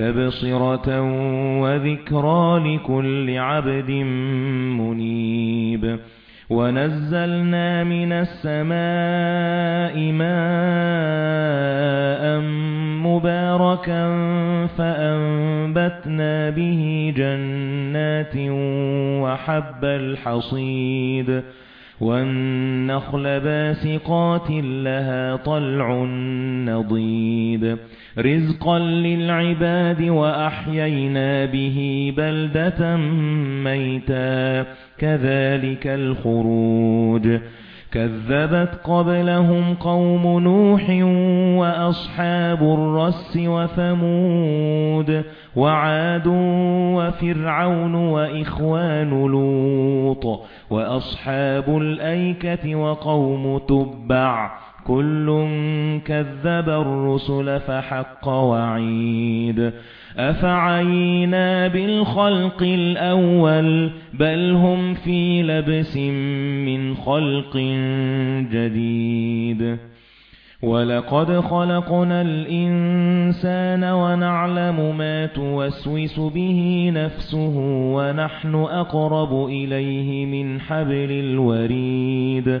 تَبْصِرَةً وَذِكْرَى لِكُلِّ عَبْدٍ مُنِيبٍ. وَنَزَّلْنَا مِنَ السَّمَاءِ مَاءً مُبَارَكًا فَأَنبَتْنَا بِهِ جَنَّاتٍ وَحَبَّ الْحَصِيدِ. وَالنَّخْلَ بَاسِقَاتٍ لَهَا طَلْعٌ نَضِيدٌ. رِزْقًا لِلْعِبَادِ وَأَحْيَيْنَا بِهِ بَلْدَةً مَيْتًا. كَذَلِكَ الْخُرُوجُ. كَذَّبَتْ قَبْلَهُمْ قَوْمُ نُوحٍ وَأَصْحَابُ الرَّسِّ وَثَمُودُ وَعَادٌ وَفِرْعَوْنُ وَإِخْوَانُ لُوطٍ وَأَصْحَابُ الْأَيْكَةِ وَقَوْمُ تُبَّعٍ كُلٌّ كَذَّبَ الرُّسُلَ فَحَقَّ وَعِيدِ أَفَعَيِينَا بِالْخَلْقِ الْأَوَّلِ بَلْ هُمْ فِي لَبْسٍ مِنْ خَلْقٍ جَدِيدٍ وَلَقَدْ خَلَقْنَا الْإِنسَانَ وَنَعْلَمُ مَا تُوَسْوِسُ بِهِ نَفْسُهُ وَنَحْنُ أَقْرَبُ إِلَيْهِ مِنْ حَبْلِ الْوَرِيدِ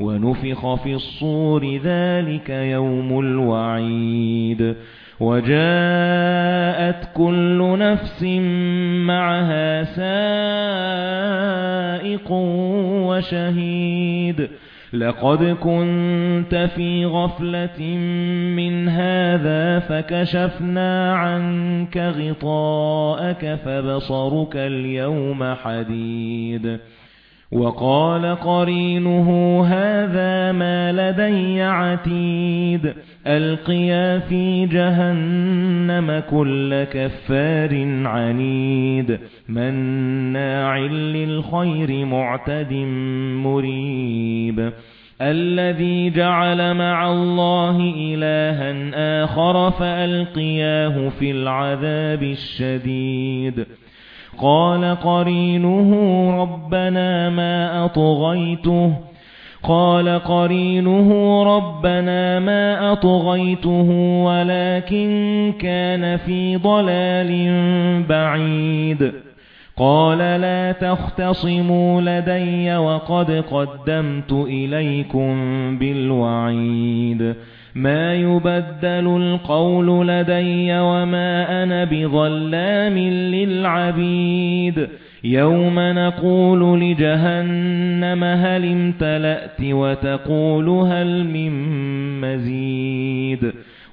وَنُفِخَ فِي الصُّورِ ذَلِكَ يَوْمُ الْوَعِيدِ. وَجَاءَتْ كُلُّ نَفْسٍ مَعَهَا سَائِقٌ وَشَهِيدٌ. لَقَدْ كُنْتَ فِي غَفْلَةٍ مِنْ هَذَا فَكَشَفْنَا عَنكَ غِطَاءَكَ فَبَصَرُكَ الْيَوْمَ حَدِيدٌ. وَقَالَ قَرِينُهُ هَذَا مَا لَدَيَّ عَتِيدٌ أَلْقِيَا فِي جَهَنَّمَ كُلَّ كَفَّارٍ عَنِيدٍ مَنَّاعٍ لِلْخَيْرِ مُعْتَدٍ مُرِيبٍ الَّذِي جَعَلَ مَعَ اللَّهِ إِلَٰهًا آخَرَ فَأَلْقِيَاهُ فِي الْعَذَابِ الشَّدِيدِ قَالَ قَرِينُهُ رَبَّنَا مَا أَطْغَيْتُهُ قَالَ قَرِينُهُ رَبَّنَا مَا أَطْغَيْتُهُ وَلَكِن كَانَ فِي ضَلَالٍ بَعِيدٍ. قَالَ لَا تَخْتَصِمُوا لَدَيَّ وَقَدْ قَدَّمْتُ إِلَيْكُمْ بِالْوَعِيدِ مَا يُبَدَّلُ الْقَوْلُ لَدَيَّ وَمَا أَنَا بِظَلَّامٍ لِلْعَبِيدِ يَوْمَ نَقُولُ لِجَهَنَّمَ هَلِ امْتَلَأْتِ وَتَقُولُ هَلْ مِن مَّزِيدٍ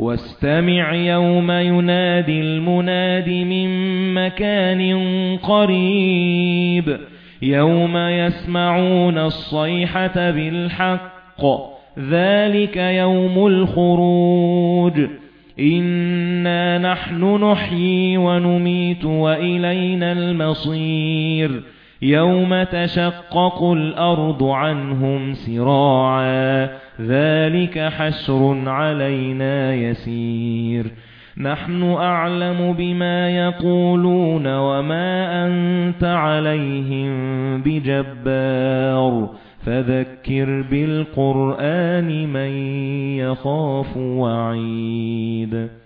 وَاسْتَمِعْ يَوْمَ يُنَادِي الْمُنَادِ مِن مَّكَانٍ قَرِيبٍ يَوْمَ يَسْمَعُونَ الصَّيْحَةَ بِالْحَقِّ ذَلِكَ يَوْمُ الْخُرُوجِ إِنَّا نَحْنُ نُحْيِي وَنُمِيتُ وَإِلَيْنَا الْمَصِيرُ يَوْمَ تَشَقَّقُ الْأَرْضُ عَنْهُمْ سِرَاعًا ذَلِكَ حَشْرٌ عَلَيْنَا يَسِيرٌ نَحْنُ أَعْلَمُ بِمَا يَقُولُونَ وَمَا أَنْتَ عَلَيْهِمْ بِجَبَّارٍ فَذَكِّرْ بِالْقُرْآنِ مَن يَخَافُ وَعِيدِ